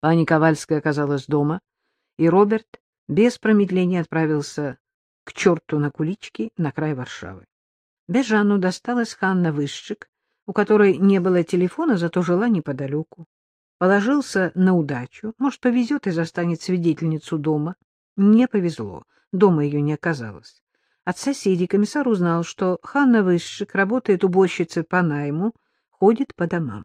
Пани Ковальская оказалась дома, и Роберт без промедления отправился к черту на кулички на край Варшавы. Бежану досталась Ханна Вышчик, у которой не было телефона, зато жила неподалеку. Положился на удачу, может, повезет и застанет свидетельницу дома. Не повезло, дома ее не оказалось. От соседей комиссар узнал, что Ханна Вышчик работает уборщицей по найму, ходит по домам.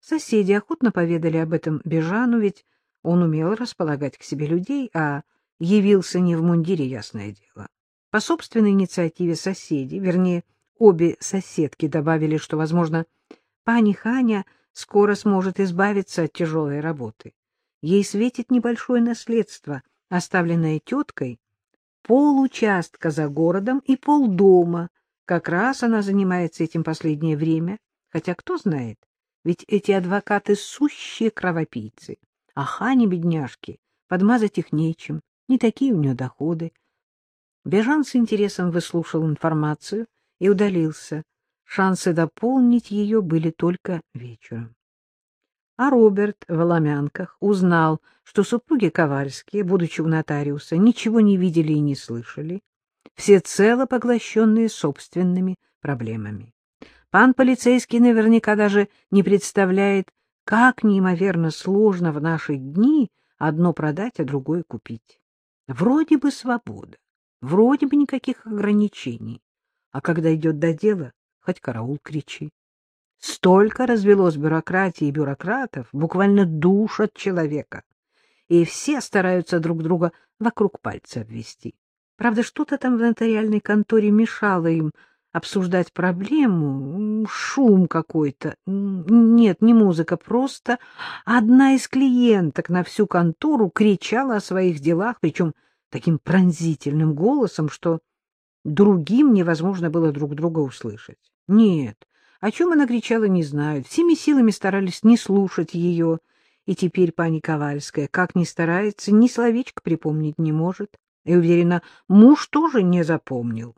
Соседи охотно поведали об этом Бежану, ведь он умел располагать к себе людей, а явился не в мундире, ясное дело. По собственной инициативе соседей, вернее, обе соседки добавили, что, возможно, пани Ханя скоро сможет избавиться от тяжелой работы. Ей светит небольшое наследство, оставленное теткой, получастка за городом и полдома. Как раз она занимается этим последнее время, хотя кто знает, ведь эти адвокаты — сущие кровопийцы. А Хане, бедняжки, подмазать их нечем, не такие у нее доходы. Бежан с интересом выслушал информацию и удалился. Шансы дополнить ее были только вечером. А Роберт в Ломянках узнал, что супруги Ковальские, будучи у нотариуса, ничего не видели и не слышали, всецело поглощенные собственными проблемами. Пан полицейский наверняка даже не представляет, как неимоверно сложно в наши дни одно продать, а другое купить. Вроде бы свобода, вроде бы никаких ограничений, а когда идет до дела, хоть караул кричи. Столько развелось бюрократии и бюрократов, буквально душат человека, и все стараются друг друга вокруг пальца обвести. Правда, что-то там в нотариальной конторе мешало им обсуждать проблему, шум какой-то. Нет, не музыка, просто одна из клиенток на всю контору кричала о своих делах, причем таким пронзительным голосом, что другим невозможно было друг друга услышать. Нет, о чем она кричала, не знают. Всеми силами старались не слушать ее, и теперь пани Ковальская, как ни старается, ни словечко припомнить не может. И, уверена, муж тоже не запомнил.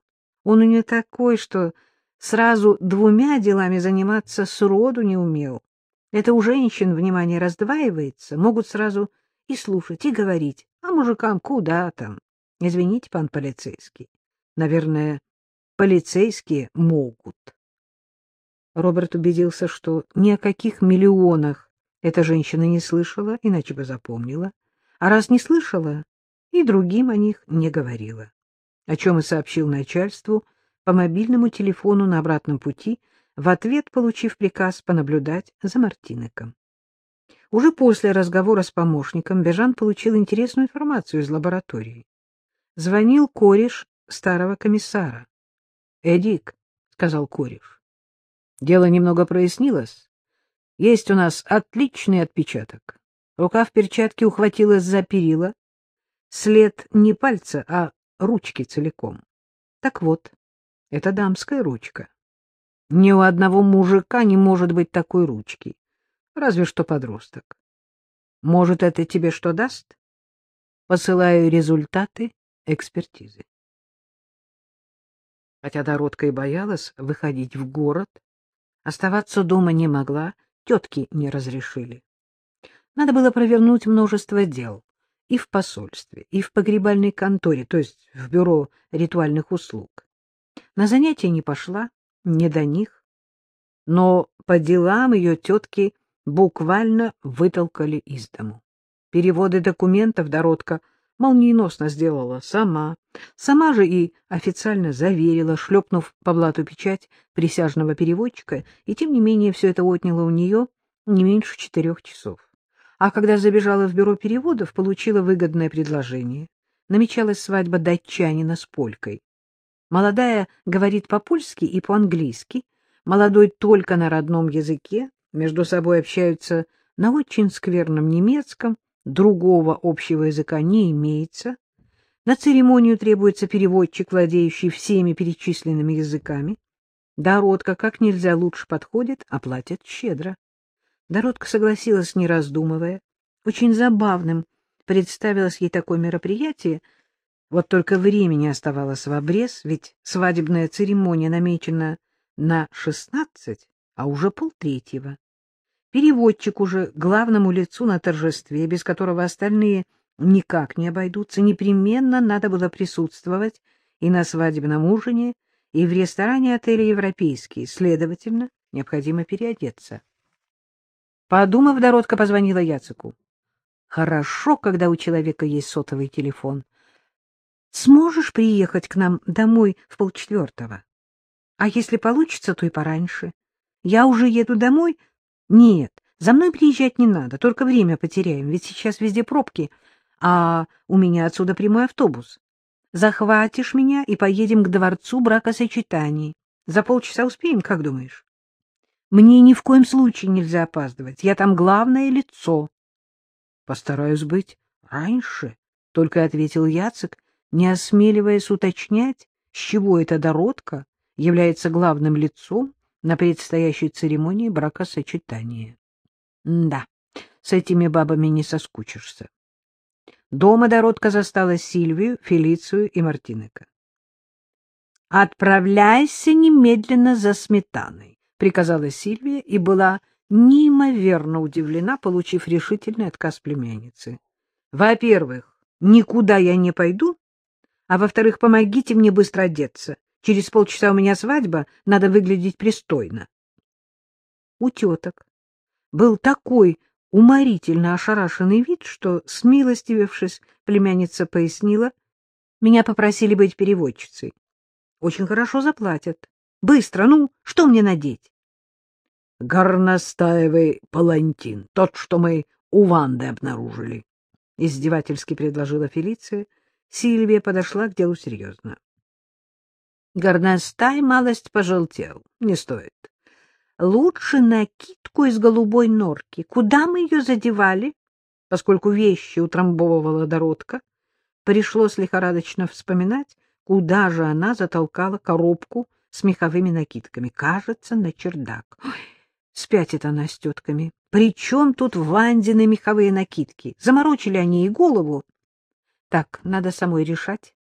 Он у нее такой, что сразу двумя делами заниматься сроду не умел. Это у женщин внимание раздваивается, могут сразу и слушать, и говорить, а мужикам куда там. Извините, пан полицейский. Наверное, полицейские могут. Роберт убедился, что ни о каких миллионах эта женщина не слышала, иначе бы запомнила. А раз не слышала, и другим о них не говорила о чем и сообщил начальству по мобильному телефону на обратном пути, в ответ получив приказ понаблюдать за Мартинеком. Уже после разговора с помощником Бежан получил интересную информацию из лаборатории. Звонил кореш старого комиссара. — Эдик, — сказал кореш, — дело немного прояснилось. Есть у нас отличный отпечаток. Рука в перчатке ухватилась за перила. След не пальца, а ручки целиком. Так вот, это дамская ручка. Ни у одного мужика не может быть такой ручки, разве что подросток. Может, это тебе что даст? Посылаю результаты экспертизы. Хотя Доротка и боялась выходить в город, оставаться дома не могла, тетки не разрешили. Надо было провернуть множество дел и в посольстве, и в погребальной конторе, то есть в бюро ритуальных услуг. На занятия не пошла, не до них, но по делам ее тетки буквально вытолкали из дому. Переводы документов Доротка молниеносно сделала сама, сама же и официально заверила, шлепнув по блату печать присяжного переводчика, и тем не менее все это отняло у нее не меньше четырех часов. А когда забежала в бюро переводов, получила выгодное предложение. Намечалась свадьба датчанина с полькой. Молодая говорит по-польски и по-английски, молодой только на родном языке, между собой общаются на очень скверном немецком, другого общего языка не имеется. На церемонию требуется переводчик, владеющий всеми перечисленными языками. Дородка как нельзя лучше подходит, оплатят щедро. Доротка согласилась, не раздумывая. Очень забавным представилось ей такое мероприятие, вот только времени оставалось в обрез, ведь свадебная церемония намечена на шестнадцать, а уже полтретьего. Переводчик уже главному лицу на торжестве, без которого остальные никак не обойдутся, непременно надо было присутствовать и на свадебном ужине, и в ресторане отеля «Европейский», следовательно, необходимо переодеться. Подумав, Доротка позвонила Яцику. Хорошо, когда у человека есть сотовый телефон. Сможешь приехать к нам домой в полчетвертого? А если получится, то и пораньше. Я уже еду домой, нет, за мной приезжать не надо, только время потеряем, ведь сейчас везде пробки, а у меня отсюда прямой автобус. Захватишь меня и поедем к дворцу бракосочетаний. За полчаса успеем, как думаешь? Мне ни в коем случае нельзя опаздывать, я там главное лицо. Постараюсь быть раньше, — только ответил Яцек, не осмеливаясь уточнять, с чего эта Дородка является главным лицом на предстоящей церемонии бракосочетания. Да, с этими бабами не соскучишься. Дома Доротка застала Сильвию, Фелицию и Мартинека. — Отправляйся немедленно за сметаной, — приказала Сильвия и была неимоверно удивлена, получив решительный отказ племянницы. — Во-первых, никуда я не пойду, а во-вторых, помогите мне быстро одеться. Через полчаса у меня свадьба, надо выглядеть пристойно. У теток был такой уморительно ошарашенный вид, что, смилостивившись, племянница пояснила, меня попросили быть переводчицей. Очень хорошо заплатят. Быстро, ну, что мне надеть? Горностаевый палантин, тот, что мы у Ванды обнаружили, — издевательски предложила Фелиция. Сильвия подошла к делу серьезно. Горностай малость пожелтел. Не стоит. Лучше накидку из голубой норки. Куда мы ее задевали? Поскольку вещи утрамбовывала Доротка, пришлось лихорадочно вспоминать, куда же она затолкала коробку с меховыми накидками. Кажется, на чердак. Ой, спятит она с тетками. Причем тут Вандины меховые накидки? Заморочили они ей голову. Так, надо самой решать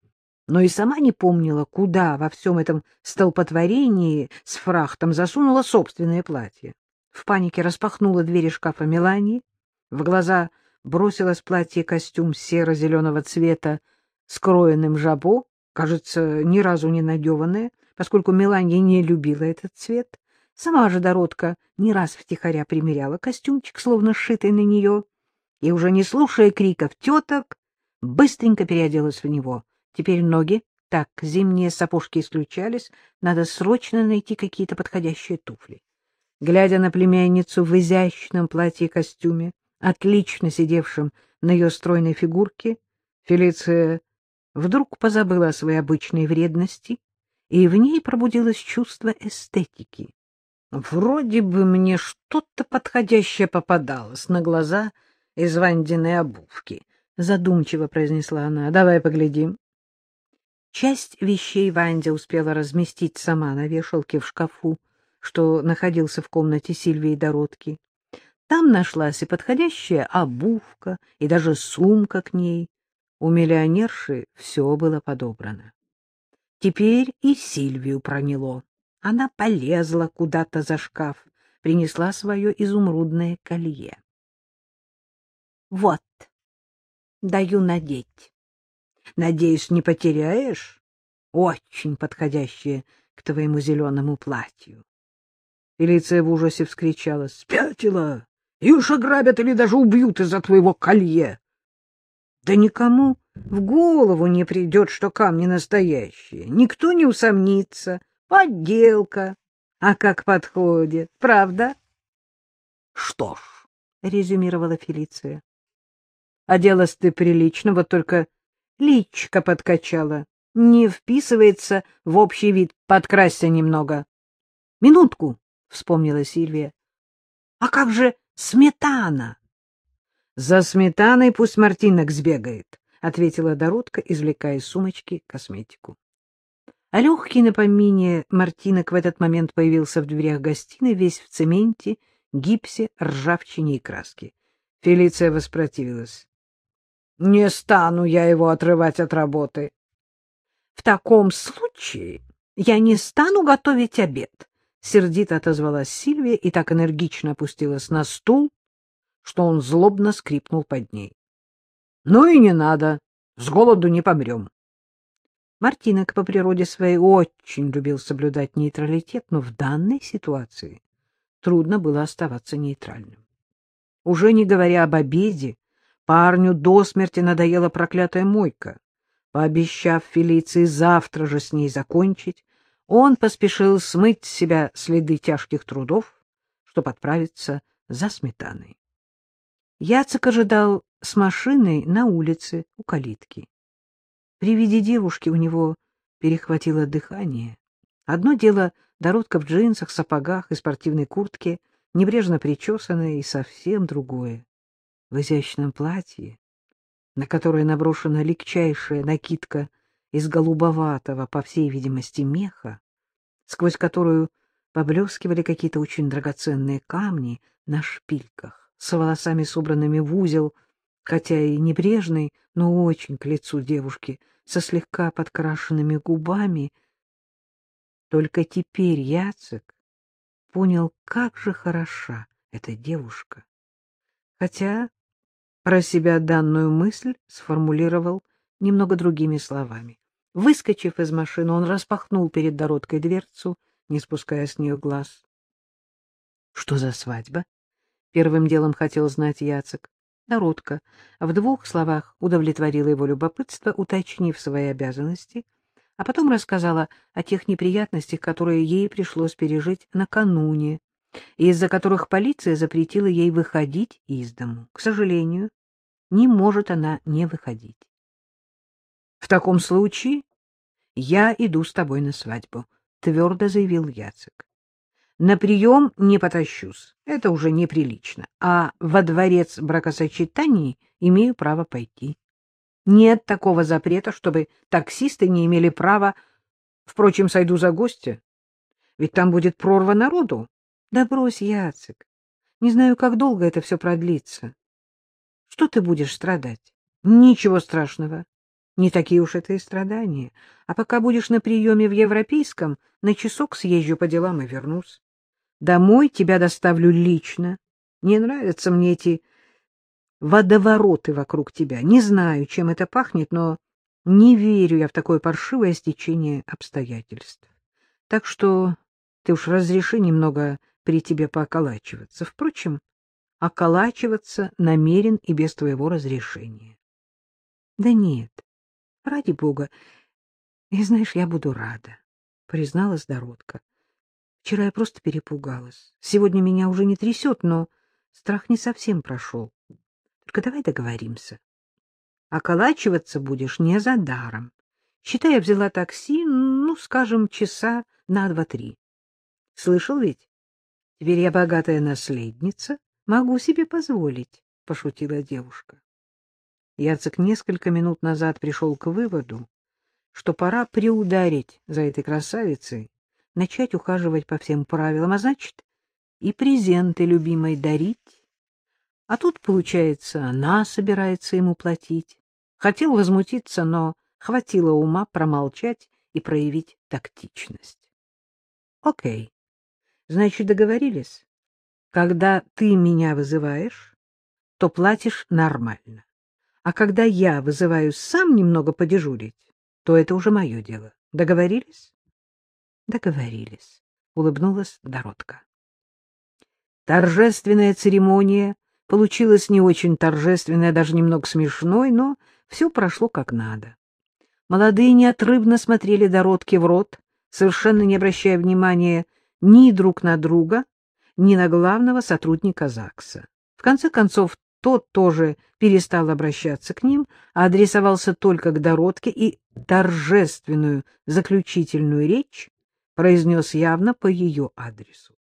но и сама не помнила, куда во всем этом столпотворении с фрахтом засунула собственное платье. В панике распахнула двери шкафа Мелании, в глаза бросилось платье-костюм серо-зеленого цвета с кроенным жабо, кажется, ни разу не надеванное, поскольку Меланья не любила этот цвет. Сама же Доротка не раз втихаря примеряла костюмчик, словно сшитый на нее, и, уже не слушая криков теток, быстренько переоделась в него — Теперь ноги. Так, зимние сапожки исключались. Надо срочно найти какие-то подходящие туфли. Глядя на племянницу в изящном платье и костюме, отлично сидевшем на ее стройной фигурке, Фелиция вдруг позабыла о своей обычной вредности, и в ней пробудилось чувство эстетики. Вроде бы мне что-то подходящее попадалось на глаза из Вандиной обувки, — задумчиво произнесла она. — Давай поглядим. Часть вещей Вандя успела разместить сама на вешалке в шкафу, что находился в комнате Сильвии Дородки. Там нашлась и подходящая обувка, и даже сумка к ней. У миллионерши все было подобрано. Теперь и Сильвию проняло. Она полезла куда-то за шкаф, принесла свое изумрудное колье. — Вот, даю надеть. Надеюсь, не потеряешь? Очень подходящее к твоему зеленому платью. Фелиция в ужасе вскричала. — Спятила! И уж ограбят или даже убьют из-за твоего колье! Да никому в голову не придет, что камни настоящие. Никто не усомнится. Подделка. А как подходит, правда? — Что ж, — резюмировала Фелиция, — оделась ты прилично, вот только личка подкачала. Не вписывается в общий вид. Подкрасься немного. — Минутку, — вспомнила Сильвия. — А как же сметана? — За сметаной пусть Мартинок сбегает, — ответила Доротка, извлекая из сумочки косметику. А легкий на помине Мартинок в этот момент появился в дверях гостиной, весь в цементе, гипсе, ржавчине и краске. Фелиция воспротивилась. Не стану я его отрывать от работы. — В таком случае я не стану готовить обед, — сердито отозвалась Сильвия и так энергично опустилась на стул, что он злобно скрипнул под ней. — Ну и не надо, с голоду не помрем. Мартинок по природе своей очень любил соблюдать нейтралитет, но в данной ситуации трудно было оставаться нейтральным. Уже не говоря об обеде, парню до смерти надоела проклятая мойка. Пообещав Фелиции завтра же с ней закончить, он поспешил смыть с себя следы тяжких трудов, чтобы отправиться за сметаной. Яцек ожидал с машиной на улице у калитки. При виде девушки у него перехватило дыхание. Одно дело Дородка в джинсах, сапогах и спортивной куртке, небрежно причесанная, и совсем другое — в изящном платье, на которое наброшена легчайшая накидка из голубоватого, по всей видимости, меха, сквозь которую поблескивали какие-то очень драгоценные камни на шпильках, с волосами, собранными в узел, хотя и небрежной, но очень к лицу девушки, со слегка подкрашенными губами. Только теперь Яцек понял, как же хороша эта девушка. Хотя про себя данную мысль сформулировал немного другими словами. Выскочив из машины, он распахнул перед Дородкой дверцу, не спуская с нее глаз. — Что за свадьба? — первым делом хотел знать Яцек. Дородка в двух словах удовлетворила его любопытство, уточнив свои обязанности, а потом рассказала о тех неприятностях, которые ей пришлось пережить накануне, из-за которых полиция запретила ей выходить из дому. К сожалению, не может она не выходить. — В таком случае я иду с тобой на свадьбу, — твердо заявил Яцек. На прием не потащусь, это уже неприлично, а во дворец бракосочетаний имею право пойти. Нет такого запрета, чтобы таксисты не имели права... Впрочем, сойду за гостя, ведь там будет прорва народу. Да брось, Яцек, не знаю, как долго это все продлится. Что ты будешь страдать? Ничего страшного. Не такие уж это и страдания. А пока будешь на приеме в Европейском, на часок съезжу по делам и вернусь. Домой тебя доставлю лично. Не нравятся мне эти водовороты вокруг тебя. Не знаю, чем это пахнет, но не верю я в такое паршивое стечение обстоятельств. Так что ты уж разреши немного при тебе пооколачиваться. Впрочем, околачиваться намерен и без твоего разрешения. — Да нет, ради бога. И знаешь, я буду рада, — призналась Доротка. Вчера я просто перепугалась. Сегодня меня уже не трясет, но страх не совсем прошел. Только давай договоримся. Околачиваться будешь не за даром. Считай, я взяла такси, ну, скажем, часа на два-три. Слышал ведь? Теперь я богатая наследница, могу себе позволить, — пошутила девушка. Яцек несколько минут назад пришел к выводу, что пора приударить за этой красавицей начать ухаживать по всем правилам, а значит, и презенты любимой дарить. А тут, получается, она собирается ему платить. Хотел возмутиться, но хватило ума промолчать и проявить тактичность. Окей, значит, договорились. Когда ты меня вызываешь, то платишь нормально. А когда я вызываю сам немного подежурить, то это уже мое дело. Договорились? Договорились, улыбнулась Доротка. Торжественная церемония получилась не очень торжественная, даже немного смешной, но все прошло как надо. Молодые неотрывно смотрели Доротке в рот, совершенно не обращая внимания ни друг на друга, ни на главного сотрудника ЗАГСа. В конце концов, тот тоже перестал обращаться к ним, а адресовался только к Доротке и торжественную заключительную речь произнес явно по ее адресу.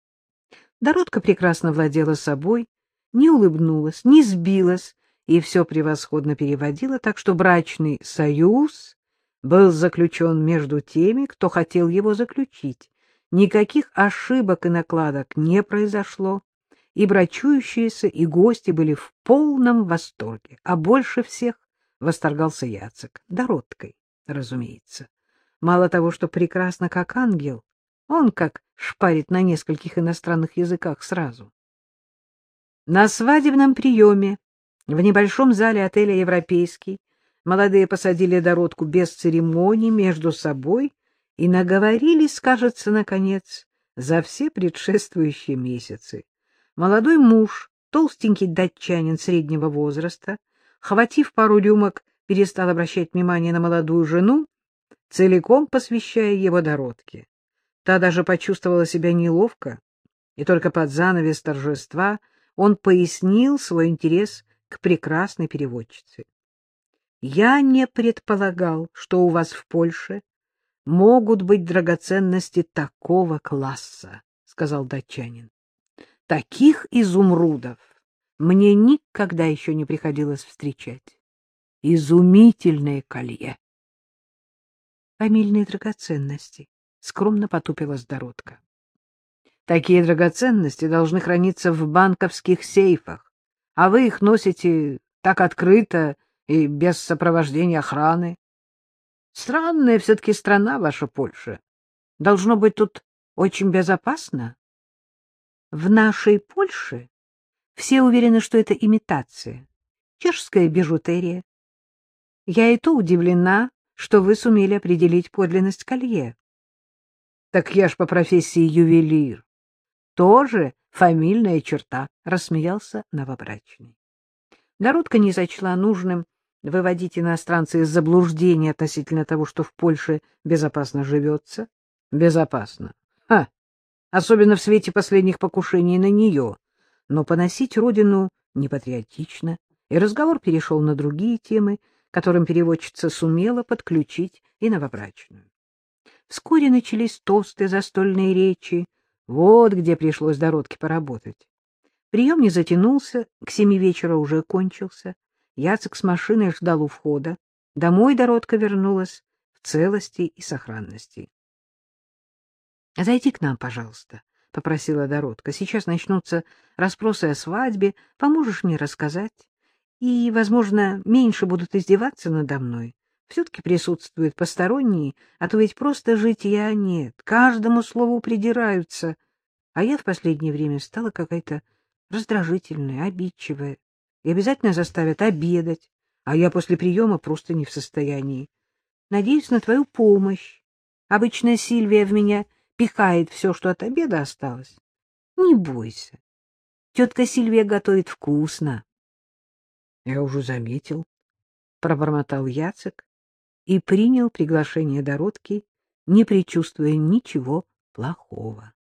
Доротка прекрасно владела собой, не улыбнулась, не сбилась и все превосходно переводила, так что брачный союз был заключен между теми, кто хотел его заключить. Никаких ошибок и накладок не произошло, и брачующиеся, и гости были в полном восторге, а больше всех восторгался Яцек, Дороткой, разумеется. Мало того, что прекрасно как ангел, Он как шпарит на нескольких иностранных языках сразу. На свадебном приеме в небольшом зале отеля «Европейский» молодые посадили Дородку без церемоний между собой и наговорились, кажется, наконец, за все предшествующие месяцы. Молодой муж, толстенький датчанин среднего возраста, хватив пару рюмок, перестал обращать внимание на молодую жену, целиком посвящая его Дородке. Та даже почувствовала себя неловко, и только под занавес торжества он пояснил свой интерес к прекрасной переводчице. «Я не предполагал, что у вас в Польше могут быть драгоценности такого класса», — сказал датчанин. «Таких изумрудов мне никогда еще не приходилось встречать. Изумительное колье!» «Фамильные драгоценности», — скромно потупилась Доротка. «Такие драгоценности должны храниться в банковских сейфах, а вы их носите так открыто и без сопровождения охраны. Странная все-таки страна ваша Польша. Должно быть тут очень безопасно. В нашей Польше все уверены, что это имитация, чешская бижутерия. Я и то удивлена, что вы сумели определить подлинность колье. Так я ж по профессии ювелир. Тоже фамильная черта, — рассмеялся новобрачный. Народка не сочла нужным выводить иностранца из заблуждения относительно того, что в Польше безопасно живется. Безопасно. Ха! Особенно в свете последних покушений на нее. Но поносить родину непатриотично, и разговор перешел на другие темы, которым переводчица сумела подключить и новобрачную. Вскоре начались тосты, застольные речи. Вот где пришлось Дородке поработать. Прием не затянулся, к семи вечера уже кончился. Яцек с машиной ждал у входа. Домой Доротка вернулась в целости и сохранности. — Зайди к нам, пожалуйста, — попросила Доротка. — Сейчас начнутся расспросы о свадьбе. Поможешь мне рассказать? И, возможно, меньше будут издеваться надо мной. Все-таки присутствуют посторонние, а то ведь просто житья нет. Каждому слову придираются. А я в последнее время стала какая-то раздражительная, обидчивая и обязательно заставят обедать, а я после приема просто не в состоянии. Надеюсь на твою помощь. Обычно Сильвия в меня пихает все, что от обеда осталось. Не бойся. Тетка Сильвия готовит вкусно. — Я уже заметил, — пробормотал Яцек и принял приглашение Дородки, не предчувствуя ничего плохого.